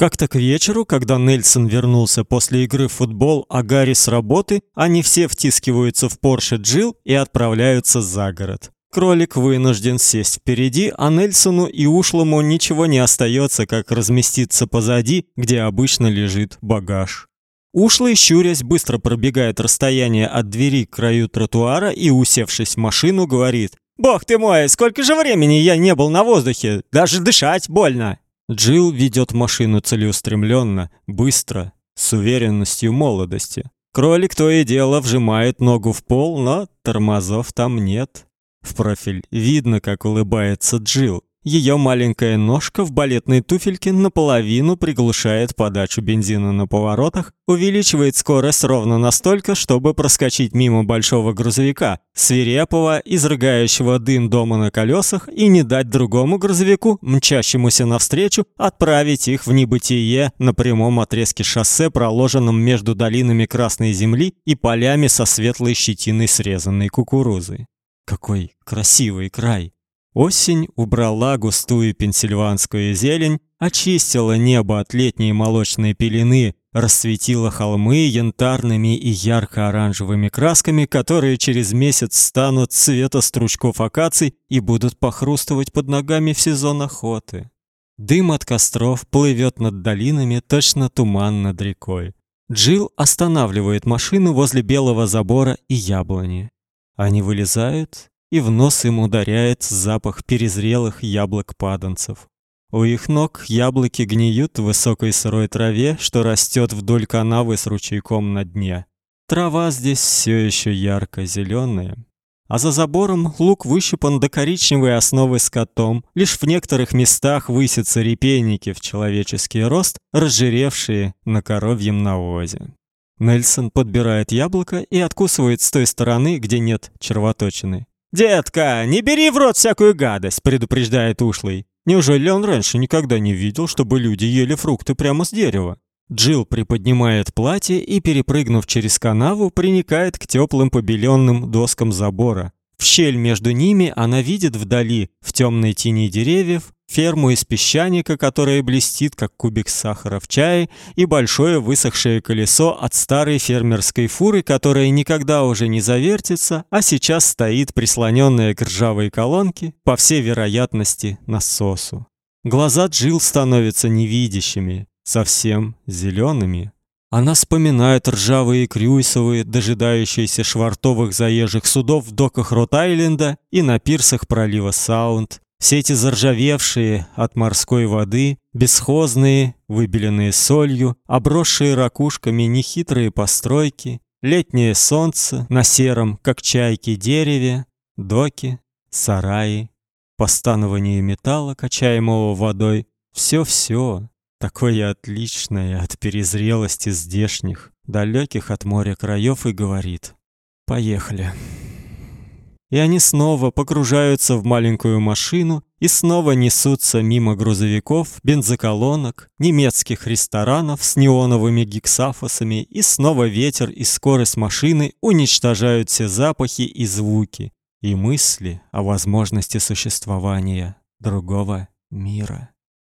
Как-то к вечеру, когда Нельсон вернулся после игры в футбол, а Гарри с работы, они все втискиваются в Порше Джил и отправляются за город. Кролик вынужден сесть впереди, а Нельсону и ушлому ничего не остается, как разместиться позади, где обычно лежит багаж. Ушлый, щурясь, быстро пробегает расстояние от двери к краю тротуара и, усевшись в машину, говорит «Бог ты мой, сколько же времени я не был на воздухе! Даже дышать больно!» Джилл ведет машину целеустремленно, быстро, с уверенностью молодости. Кролик то и дело вжимает ногу в пол, но тормозов там нет. В профиль видно, как улыбается Джилл. Ее маленькая ножка в балетной туфельке наполовину приглушает подачу бензина на поворотах, увеличивает скорость ровно настолько, чтобы проскочить мимо большого грузовика, свирепого, изрыгающего дым дома на колесах, и не дать другому грузовику, мчащемуся навстречу, отправить их в небытие на прямом отрезке шоссе, проложенном между долинами Красной земли и полями со светлой щетиной срезанной кукурузы. Какой красивый край! Осень убрала густую пенсильванскую зелень, очистила небо от летней молочной пелены, расцветила холмы янтарными и ярко-оранжевыми красками, которые через месяц станут цвета стручков акаций и будут похрустывать под ногами в сезон охоты. Дым от костров плывет над долинами, точно туман над рекой. Джил останавливает машину возле белого забора и яблони. Они вылезают и в нос им ударяет запах перезрелых яблок-паданцев. У их ног яблоки гниют в высокой сырой траве, что растет вдоль канавы с ручейком на дне. Трава здесь все еще ярко зеленая, а за забором луг выщипан до коричневой основы скотом. Лишь в некоторых местах высятся репейники в человеческий рост, разжиревшие на коровьем навозе. Нельсон подбирает яблоко и откусывает с той стороны, где нет червоточины. «Детка, не бери в рот всякую гадость», — предупреждает ушлый. Неужели он раньше никогда не видел, чтобы люди ели фрукты прямо с дерева? Джилл приподнимает платье и, перепрыгнув через канаву, приникает к теплым побеленным доскам забора. В щель между ними она видит вдали, в темной тени деревьев, ферму из песчаника, которая блестит, как кубик сахара в чае, и большое высохшее колесо от старой фермерской фуры, которая никогда уже не завертится, а сейчас стоит прислоненная к ржавой колонке, по всей вероятности, насосу. Глаза Джил становятся невидящими, совсем зелеными. Она вспоминает ржавые крюйсовые, дожидающиеся швартовых заезжих судов в доках Рот-Айленда и на пирсах пролива Саунд, все эти заржавевшие от морской воды, бесхозные, выбеленные солью, обросшие ракушками нехитрые постройки, летнее солнце на сером, как чайки, дереве, доки, сараи, постанование металла, качаемого водой, все-все такое отличное от перезрелости здешних, далеких от моря краев и говорит: "Поехали" и они снова погружаются в маленькую машину и снова несутся мимо грузовиков, бензоколонок, немецких ресторанов с неоновыми гексафосами, и снова ветер и скорость машины уничтожают все запахи и звуки и мысли о возможности существования другого мира.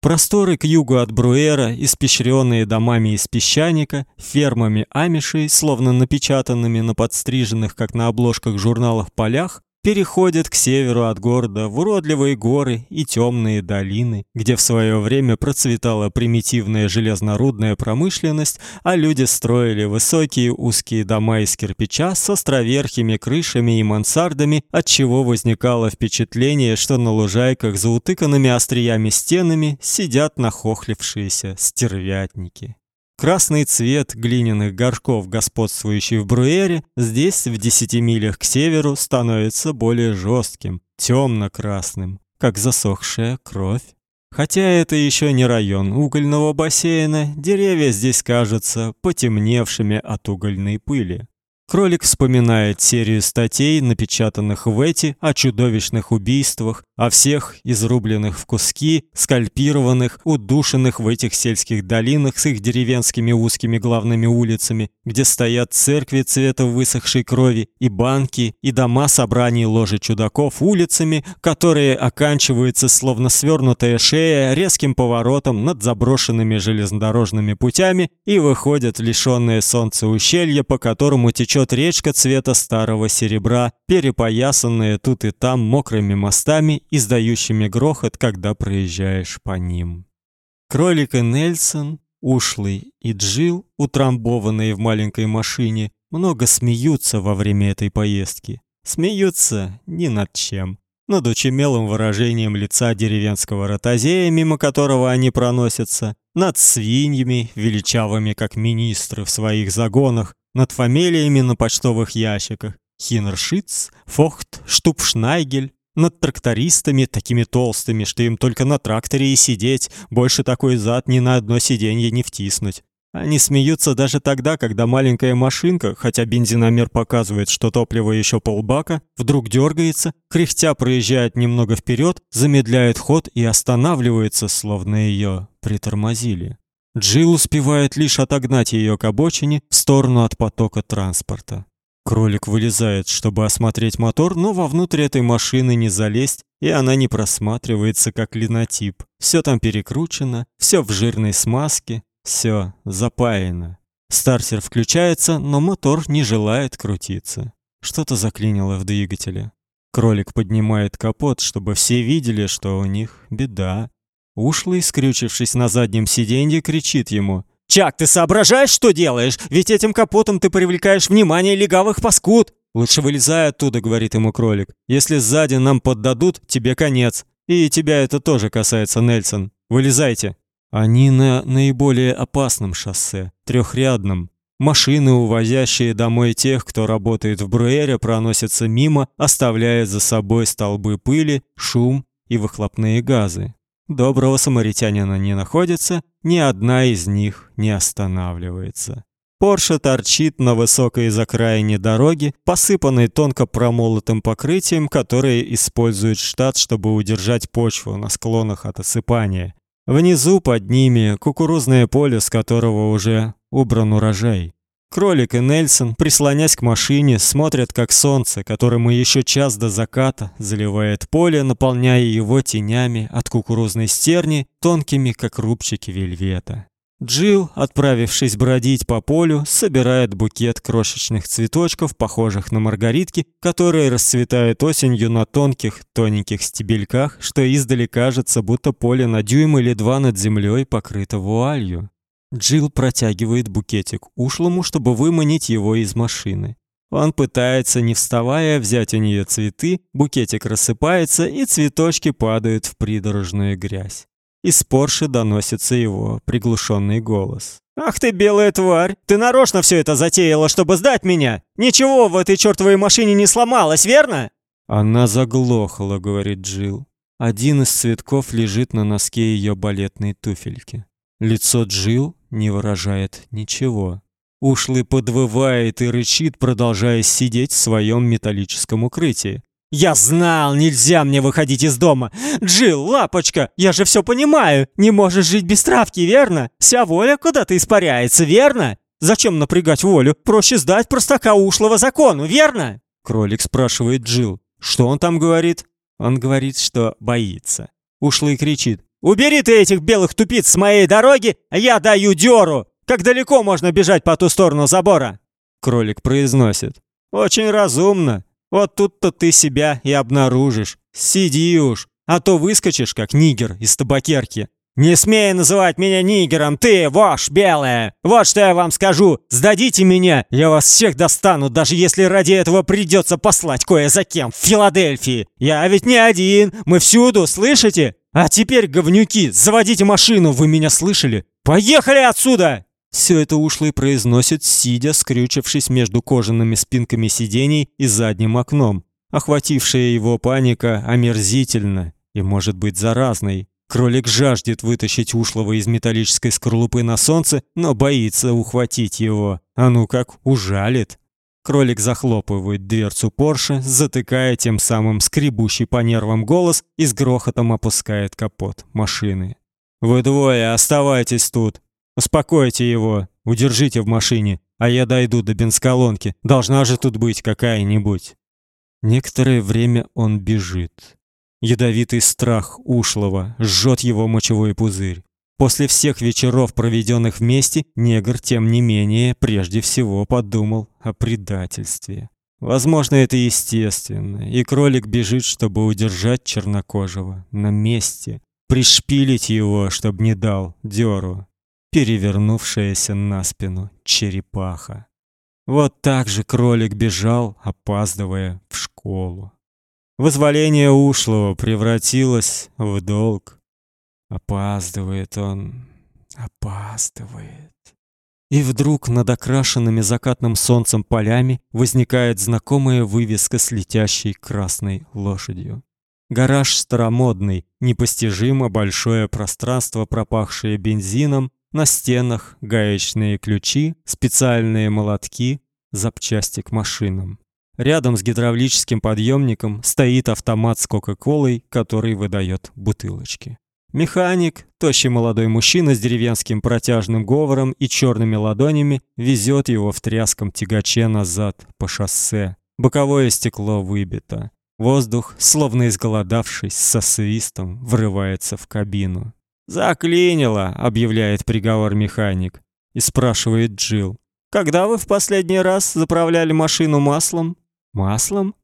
Просторы к югу от Бруэра, испещренные домами из песчаника, фермами амишей, словно напечатанными на подстриженных, как на обложках журналов, полях, переходят к северу от города в уродливые горы и темные долины, где в свое время процветала примитивная железнорудная промышленность, а люди строили высокие узкие дома из кирпича с островерхими крышами и мансардами, от чего возникало впечатление, что на лужайках за утыканными остриями стенами сидят нахохлившиеся стервятники. Красный цвет глиняных горшков, господствующий в Бруэре, здесь в десяти милях к северу становится более жестким, темно-красным, как засохшая кровь. Хотя это еще не район угольного бассейна, деревья здесь кажутся потемневшими от угольной пыли. Кролик вспоминает серию статей, напечатанных в эти о чудовищных убийствах, о всех изрубленных в куски, скальпированных, удушенных в этих сельских долинах с их деревенскими узкими главными улицами, где стоят церкви цвета высохшей крови и банки, и дома собраний ложи чудаков улицами, которые оканчиваются словно свернутая шея резким поворотом над заброшенными железнодорожными путями и выходят лишённые солнца ущелья, по которому течет течет речка цвета старого серебра, перепоясанная тут и там мокрыми мостами, издающими грохот, когда проезжаешь по ним. Кролик и Нельсон, ушлый и Джил, утрамбованные в маленькой машине, много смеются во время этой поездки. Смеются ни над чем. Над учемелым выражением лица деревенского ротозея, мимо которого они проносятся, над свиньями, величавыми как министры в своих загонах, над фамилиями на почтовых ящиках. Хинершиц, Фохт, Штупшнайгель, над трактористами, такими толстыми, что им только на тракторе и сидеть, больше такой зад ни на одно сиденье не втиснуть. Они смеются даже тогда, когда маленькая машинка, хотя бензиномер показывает, что топлива еще полбака, вдруг дергается, кряхтя проезжает немного вперед, замедляет ход и останавливается, словно ее притормозили. Джилл успевает лишь отогнать ее к обочине в сторону от потока транспорта. Кролик вылезает, чтобы осмотреть мотор, но вовнутрь этой машины не залезть, и она не просматривается как линотип. Все там перекручено, все в жирной смазке, все запаяно. Стартер включается, но мотор не желает крутиться. Что-то заклинило в двигателе. Кролик поднимает капот, чтобы все видели, что у них беда. Ушлый, скрючившись на заднем сиденье, кричит ему: "Чак, ты соображаешь, что делаешь? Ведь этим капотом ты привлекаешь внимание легавых паскуд. Лучше вылезай оттуда", говорит ему кролик. "Если сзади нам поддадут, тебе конец. И тебя это тоже касается, Нельсон. Вылезайте". Они на наиболее опасном шоссе, трехрядном. Машины, увозящие домой тех, кто работает в Бруэре, проносятся мимо, оставляя за собой столбы пыли, шум и выхлопные газы. Доброго самаритянина не находится, ни одна из них не останавливается. Порше торчит на высокой закраине дороги, посыпанной тонко промолотым покрытием, которое использует штат, чтобы удержать почву на склонах от осыпания. Внизу под ними кукурузное поле, с которого уже убран урожай. Кролик и Нельсон, прислонясь к машине, смотрят, как солнце, которому еще час до заката, заливает поле, наполняя его тенями от кукурузной стерни, тонкими, как рубчики вельвета. Джилл, отправившись бродить по полю, собирает букет крошечных цветочков, похожих на маргаритки, которые расцветают осенью на тонких, тоненьких стебельках, что издали кажется, будто поле на дюйм или два над землей покрыто вуалью. Джилл протягивает букетик ушлому, чтобы выманить его из машины. Он пытается, не вставая, взять у нее цветы, букетик рассыпается, и цветочки падают в придорожную грязь. Из Порше доносится его приглушенный голос. «Ах ты, белая тварь! Ты нарочно все это затеяла, чтобы сдать меня! Ничего в этой чертовой машине не сломалось, верно?» «Она заглохла», — говорит Джилл. Один из цветков лежит на носке ее балетной туфельки. Лицо Джил не выражает ничего. Ушлый подвывает и рычит, продолжая сидеть в своем металлическом укрытии. «Я знал, нельзя мне выходить из дома! Джил, лапочка, я же все понимаю! Не можешь жить без травки, верно? Вся воля куда-то испаряется, верно? Зачем напрягать волю? Проще сдать простака ушлого закону, верно?» Кролик спрашивает Джил. «Что он там говорит?» Он говорит, что боится. Ушлый кричит. Убери ты этих белых тупиц с моей дороги, а я даю дёру! Как далеко можно бежать по ту сторону забора?» Кролик произносит. «Очень разумно. Вот тут-то ты себя и обнаружишь. Сиди уж, а то выскочишь, как нигер из табакерки. Не смей называть меня нигером, ты, вошь белая! Вот что я вам скажу, сдадите меня, я вас всех достану, даже если ради этого придется послать кое за кем в Филадельфии. Я ведь не один, мы всюду, слышите? А теперь, говнюки, заводите машину, вы меня слышали? Поехали отсюда!» Все это ушлый произносит, сидя, скрючившись между кожаными спинками сидений и задним окном. Охватившая его паника омерзительна и может быть заразной. Кролик жаждет вытащить ушлого из металлической скорлупы на солнце, но боится ухватить его. А ну как, ужалит. Кролик захлопывает дверцу Порше, затыкая тем самым скребущий по нервам голос и с грохотом опускает капот машины. Вы двое оставайтесь тут. Успокойте его, удержите в машине, а я дойду до бензколонки. Должна же тут быть какая-нибудь. Некоторое время он бежит. Ядовитый страх ушлого жжет его мочевой пузырь. После всех вечеров, проведенных вместе, негр тем не менее прежде всего подумал о предательстве. Возможно, это естественно, и кролик бежит, чтобы удержать чернокожего на месте, пришпилить его, чтобы не дал дёру. Перевернувшаяся на спину черепаха. Вот так же кролик бежал, опаздывая в школу. Вызволение ушлого превратилось в долг. Опаздывает он, опаздывает. И вдруг над окрашенными закатным солнцем полями возникает знакомая вывеска с летящей красной лошадью. Гараж старомодный, непостижимо большое пространство, пропахшее бензином, на стенах гаечные ключи, специальные молотки, запчасти к машинам. Рядом с гидравлическим подъемником стоит автомат с кока-колой, который выдает бутылочки. Механик, тощий молодой мужчина с деревенским протяжным говором и черными ладонями, везет его в тряском тягаче назад по шоссе. Боковое стекло выбито. Воздух, словно изголодавшись, со свистом врывается в кабину. «Заклинило», — объявляет приговор механик. И спрашивает Джилл. «Когда вы в последний раз заправляли машину маслом?» «Маслом?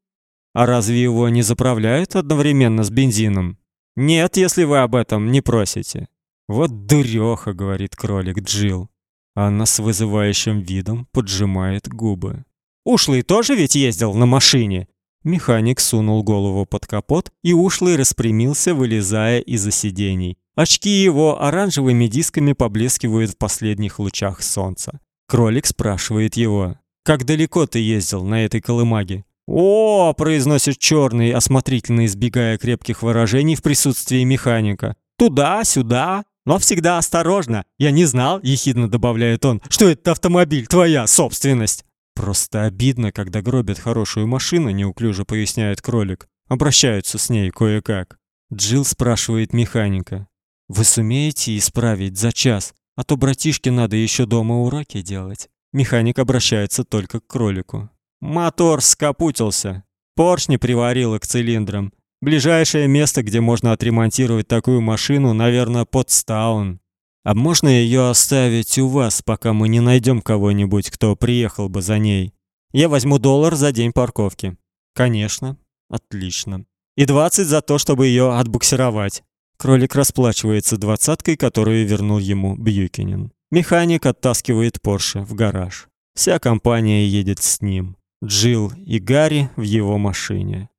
А разве его не заправляют одновременно с бензином?» Нет, если вы об этом не просите. Вот дурёха, говорит кролик Джил. Она с вызывающим видом поджимает губы. Ушлый тоже ведь ездил на машине. Механик сунул голову под капот, и ушлый распрямился, вылезая из-за сидений. Очки его оранжевыми дисками поблескивают в последних лучах солнца. Кролик спрашивает его: "Как далеко ты ездил на этой колымаге?" «О!» – произносит черный, осмотрительно избегая крепких выражений в присутствии механика. «Туда-сюда, но всегда осторожно. Я не знал, ехидно добавляет он, что этот автомобиль твоя собственность». Просто обидно, когда гробят хорошую машину, неуклюже поясняет кролик. Обращаются с ней кое-как. Джилл спрашивает механика: "Вы сумеете исправить за час, а то братишке надо еще дома уроки делать?" Механик обращается только к кролику. Мотор скопутился. Поршни приварило к цилиндрам. Ближайшее место, где можно отремонтировать такую машину, наверное, Потстаун. А можно ее оставить у вас, пока мы не найдем кого-нибудь, кто приехал бы за ней? Я возьму доллар за день парковки. Конечно. Отлично. И двадцать за то, чтобы ее отбуксировать. Кролик расплачивается двадцаткой, которую вернул ему Бьюкинен. Механик оттаскивает Порше в гараж. Вся компания едет с ним. Джилл и Гарри в его машине.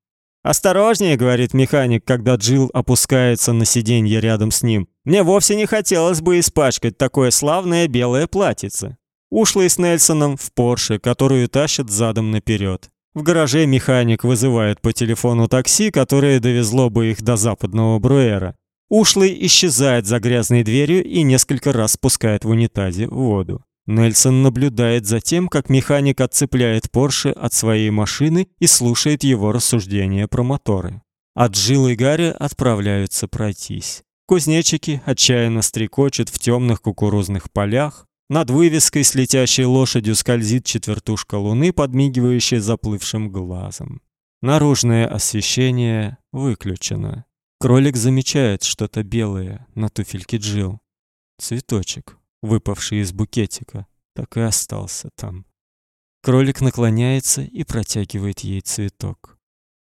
«Осторожнее», — говорит механик, когда Джилл опускается на сиденье рядом с ним. «Мне вовсе не хотелось бы испачкать такое славное белое платьице». Ушлый с Нельсоном в Порше, которую тащат задом наперед. В гараже механик вызывает по телефону такси, которое довезло бы их до западного Бруэра. Ушлый исчезает за грязной дверью и несколько раз спускает в унитазе воду. Нельсон наблюдает за тем, как механик отцепляет Порше от своей машины и слушает его рассуждения про моторы. А Джилл и Гарри отправляются пройтись. Кузнечики отчаянно стрекочут в темных кукурузных полях. Над вывеской с летящей лошадью скользит четвертушка луны, подмигивающая заплывшим глазом. Наружное освещение выключено. Кролик замечает что-то белое на туфельке Джилл. Цветочек выпавший из букетика, так и остался там. Кролик наклоняется и протягивает ей цветок.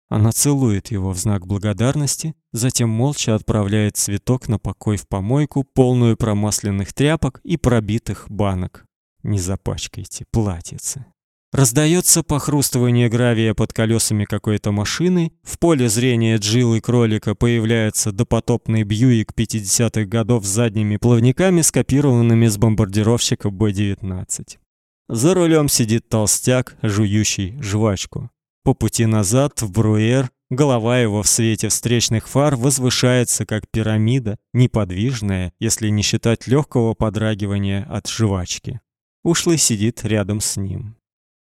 Она целует его в знак благодарности, затем молча отправляет цветок на покой в помойку, полную промасленных тряпок и пробитых банок. Не запачкайте платьице. Раздается похрустывание гравия под колесами какой-то машины. В поле зрения Джилл и кролика появляется допотопный Бьюик 50-х годов с задними плавниками, скопированными с бомбардировщика Б-19. За рулем сидит толстяк, жующий жвачку. По пути назад в Бруэр голова его в свете встречных фар возвышается как пирамида, неподвижная, если не считать легкого подрагивания от жвачки. Ушлый сидит рядом с ним.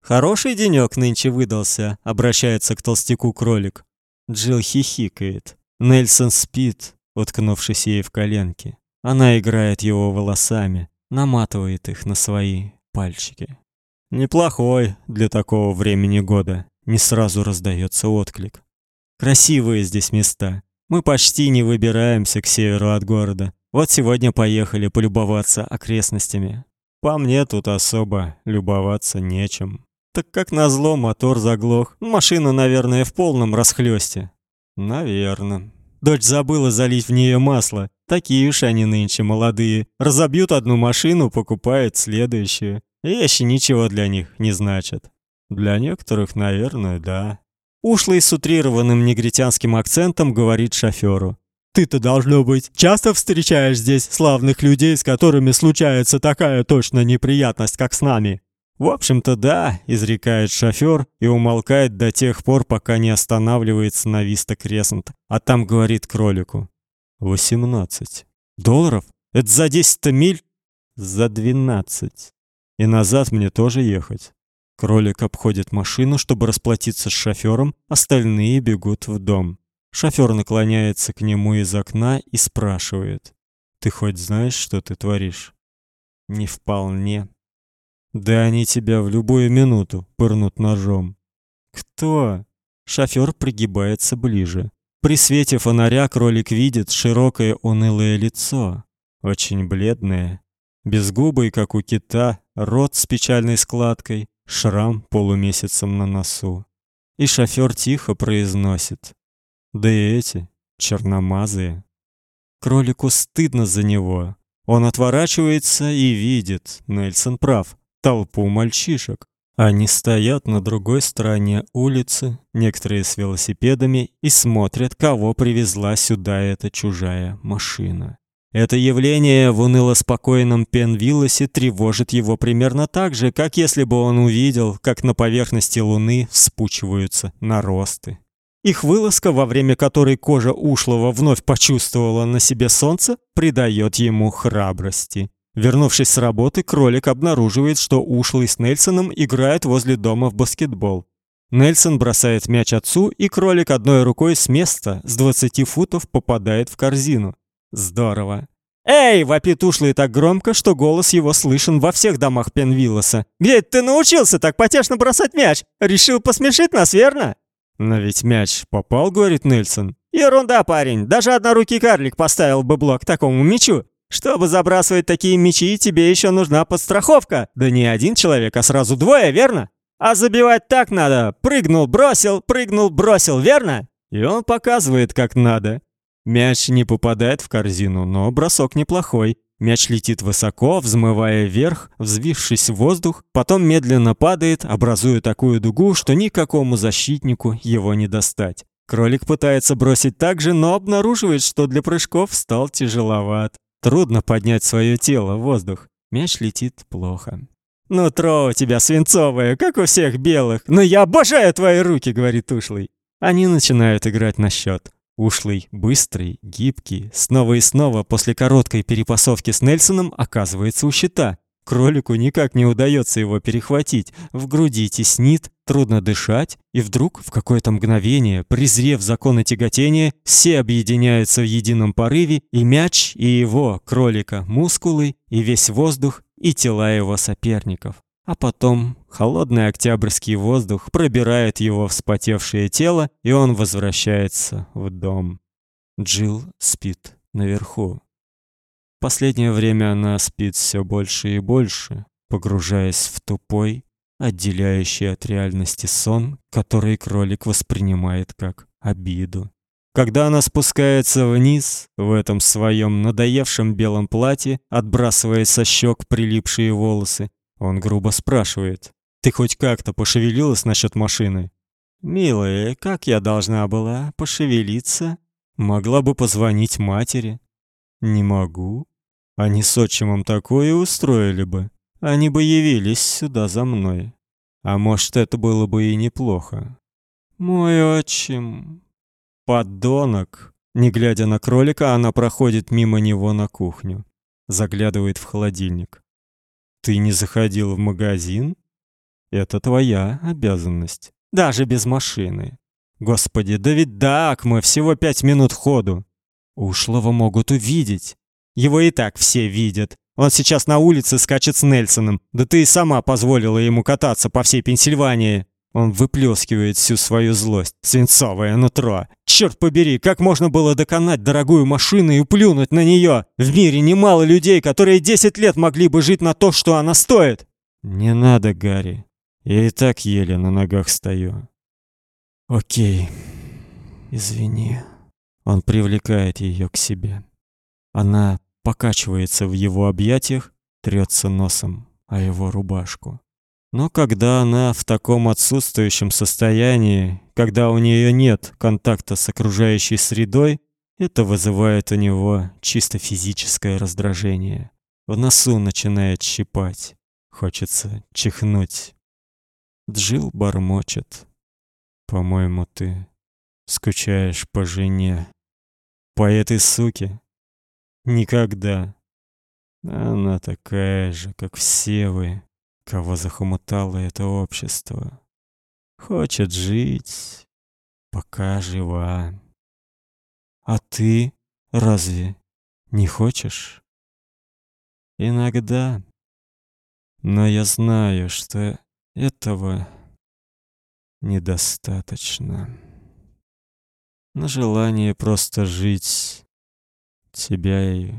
Хороший денёк нынче выдался, обращается к толстяку кролик. Джилл хихикает. Нельсон спит, уткнувшись ей в коленки. Она играет его волосами, наматывает их на свои пальчики. Неплохой для такого времени года. Не сразу раздается отклик. Красивые здесь места. Мы почти не выбираемся к северу от города. Вот сегодня поехали полюбоваться окрестностями. По мне тут особо любоваться нечем. Так как назло мотор заглох. Машина, наверное, в полном расхлёсте. Наверно. Дочь забыла залить в нее масло. Такие уж они нынче молодые. Разобьют одну машину, покупают следующую. Вещи ничего для них не значат. Для некоторых, наверное, да. Ушлый с утрированным негритянским акцентом говорит шофёру. Ты-то должно быть часто встречаешь здесь славных людей, с которыми случается такая точно неприятность, как с нами. В общем-то, да, изрекает шофёр и умолкает до тех пор, пока не останавливается на Виста Кресент, а там говорит кролику: «Восемнадцать долларов? Это за десять миль? За двенадцать. И назад мне тоже ехать. Кролик обходит машину, чтобы расплатиться с шофёром, остальные бегут в дом. Шофёр наклоняется к нему из окна и спрашивает: "Ты хоть знаешь, что ты творишь?" "Не вполне". "Да они тебя в любую минуту пырнут ножом". "Кто?" Шофёр пригибается ближе. При свете фонаря кролик видит широкое унылое лицо, очень бледное, безгубый, как у кита, рот с печальной складкой, шрам полумесяцем на носу. И шофёр тихо произносит: да и эти черномазые. Кролику стыдно за него. Он отворачивается и видит, Нельсон прав, толпу мальчишек. Они стоят на другой стороне улицы, некоторые с велосипедами, и смотрят, кого привезла сюда эта чужая машина. Это явление в уныло-спокойном Пенвиллосе тревожит его примерно так же, как если бы он увидел, как на поверхности Луны вспучиваются наросты. Их вылазка, во время которой кожа ушлого вновь почувствовала на себе солнце, придает ему храбрости. Вернувшись с работы, кролик обнаруживает, что ушлый с Нельсоном играет возле дома в баскетбол. Нельсон бросает мяч отцу, и кролик одной рукой с места с 20 футов попадает в корзину. Здорово. «Эй!» — вопит ушлый так громко, что голос его слышен во всех домах Пенвиллоса. «Где ты научился так потешно бросать мяч? Решил посмешить нас, верно?» «Но ведь мяч попал», — говорит Нельсон. «Ерунда, парень. Даже однорукий карлик поставил бы блок такому мячу. Чтобы забрасывать такие мячи, тебе еще нужна подстраховка. Да не один человек, а сразу двое, верно? А забивать так надо. Прыгнул, бросил, прыгнул, бросил, верно? И он показывает, как надо. Мяч не попадает в корзину, но бросок неплохой. Мяч летит высоко, взмывая вверх, взвившись в воздух, потом медленно падает, образуя такую дугу, что никакому защитнику его не достать. Кролик пытается бросить так же, но обнаруживает, что для прыжков стал тяжеловат. Трудно поднять свое тело в воздух. Мяч летит плохо. «Нутро у тебя свинцовое, как у всех белых, но я обожаю твои руки», — говорит ушлый. Они начинают играть на счет. Ушлый, быстрый, гибкий, снова и снова после короткой перепасовки с Нельсоном оказывается у щита. Кролику никак не удается его перехватить, в груди теснит, трудно дышать, и вдруг в какое-то мгновение, презрев законы тяготения, все объединяются в едином порыве, и мяч, и его, кролика, мускулы, и весь воздух, и тела его соперников. А потом холодный октябрьский воздух пробирает его вспотевшее тело, и он возвращается в дом. Джилл спит наверху. Последнее время она спит все больше и больше, погружаясь в тупой, отделяющий от реальности сон, который кролик воспринимает как обиду. Когда она спускается вниз в этом своем надоевшем белом платье, отбрасывая со щек прилипшие волосы, он грубо спрашивает: "Ты хоть как-то пошевелилась насчет машины?" "Милая, как я должна была пошевелиться? Могла бы позвонить матери". "Не могу. Они с отчимом такое устроили бы. Они бы явились сюда за мной. А может, это было бы и неплохо. Мой отчим подонок". Не глядя на кролика, она проходит мимо него на кухню, заглядывает в холодильник. Ты не заходил в магазин? Это твоя обязанность. Даже без машины. Господи, да ведь до Акмы всего пять минут ходу. Ушлого могут увидеть. Его и так все видят. Он сейчас на улице скачет с Нельсоном. Да ты и сама позволила ему кататься по всей Пенсильвании. Он выплескивает всю свою злость, свинцовое нутро. Черт побери, как можно было доконать дорогую машину и плюнуть на нее? В мире немало людей, которые 10 лет могли бы жить на то, что она стоит. Не надо, Гарри. Я и так еле на ногах стою. О'кей. Извини. Он привлекает ее к себе. Она покачивается в его объятиях, трется носом о его рубашку. Но когда она в таком отсутствующем состоянии, когда у нее нет контакта с окружающей средой, это вызывает у него чисто физическое раздражение. В носу начинает щипать, хочется чихнуть. Джил бормочет: "По-моему, ты скучаешь по жене, по этой суке, Никогда. Она такая же, как все вы, кого захомутало это общество. Хочет жить, пока жива. А ты разве не хочешь? Иногда. Но я знаю, что этого недостаточно. На желание просто жить Тебя и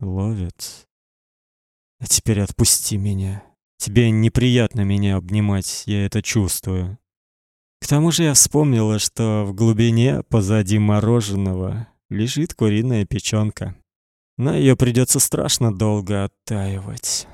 ловят. А теперь отпусти меня. Тебе неприятно меня обнимать, я это чувствую. К тому же я вспомнила, что в глубине, позади мороженого, лежит куриная печёнка. Но её придётся страшно долго оттаивать.